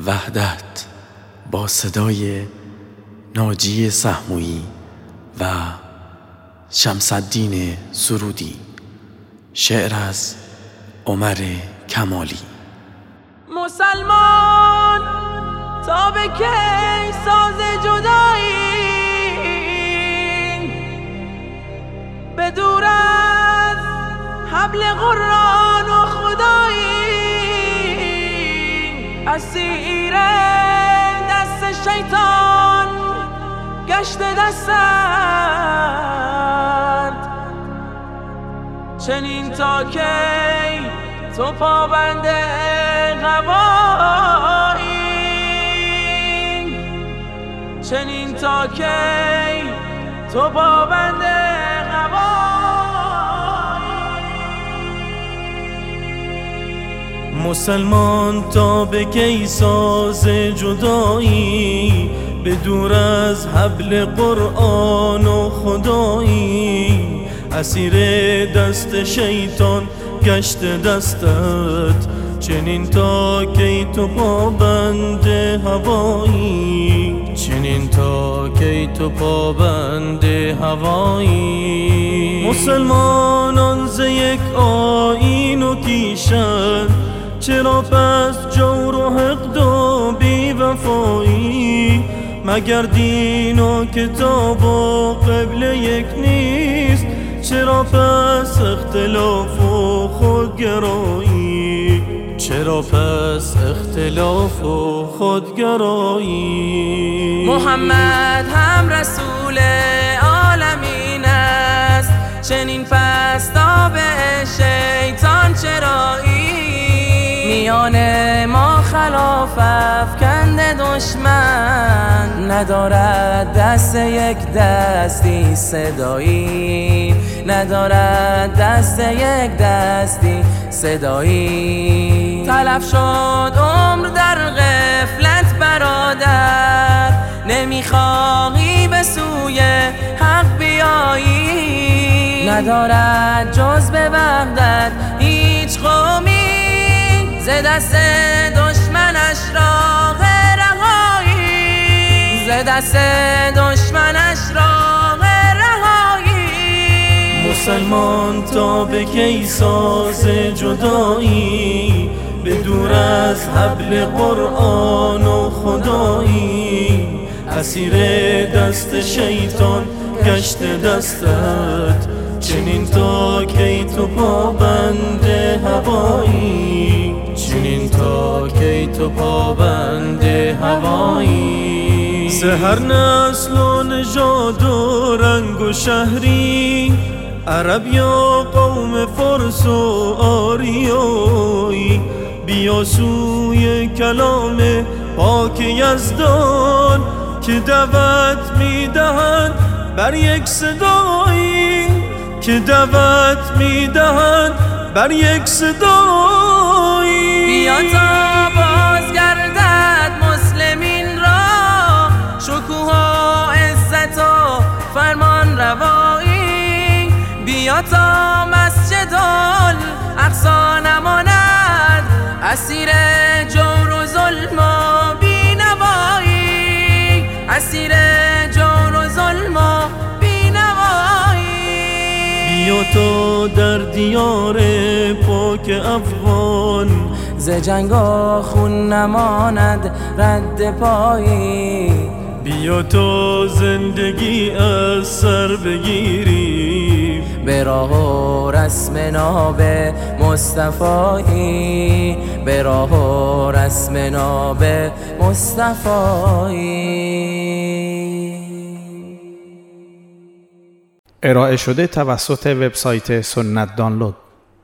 وحدت با صدای ناجی سهمویی و شمسدین سرودی شعر از عمر کمالی. مسلمان تا به کی ساز جدایی؟ به دور از حبل قرآن اسیر دست شیطان گشت دستند چنین تا کی تو پابند قوایی چنین تا کی تو پابند مسلمان تا به کی ساز جدایی به دور از حبل قرآن و خدایی. اسیر دست شیطان گشت دستت چنین تا کی تو پابند هوایی. چنین تا کی تو پابند هوایی. مسلمانان ز یک آین و کیشن چرا پس جور و حقد و بی وفایی؟ مگر دین و کتاب و قبل یک نیست؟ چرا پس اختلاف و خودگرایی؟ چرا پس اختلاف و خودگرایی؟ محمد هم رسول عالمین است. چنین پس به شیطان چرایی؟ میان ما خلاف افکند دشمن ندارد دست یک دستی صدایی. ندارد دست یک دستی صدایی. تلف شد عمر در غفلت برادر. نمی‌خواهی به سوی حق بیایی. ندارد جز به وحدت هیچ قومی ز دست دشمنش راه رهایی. ز دست دشمنش راه رهایی. مسلمان تا به کی ساز جدایی؟ به دور از حبل قرآن و خدایی. اسیر دست شیطان گشت دستت. چنین تا کی هوایی سهر نسل و نژاد و رنگ و شهری. عرب یا قوم فرس و آریایی. بیا سوی کلام پاک یزدان که دعوت می‌دهند بر یک صدایی. که دعوت می‌دهند بر یک صدایی. بیا تا مسجد اقصا نماند. اسیر جور و ظلم و بینوایی. اسیر جور و ظلم و بیا تا در دیار پاک افغان. ز جنگ خون نماند رد پایی. بیا تا زندگی از سر بگیری. به راه و رسم ناب مصطفایی به راه و رسم ناب مصطفایی ارائه شده توسط وبسایت سنت دانلود.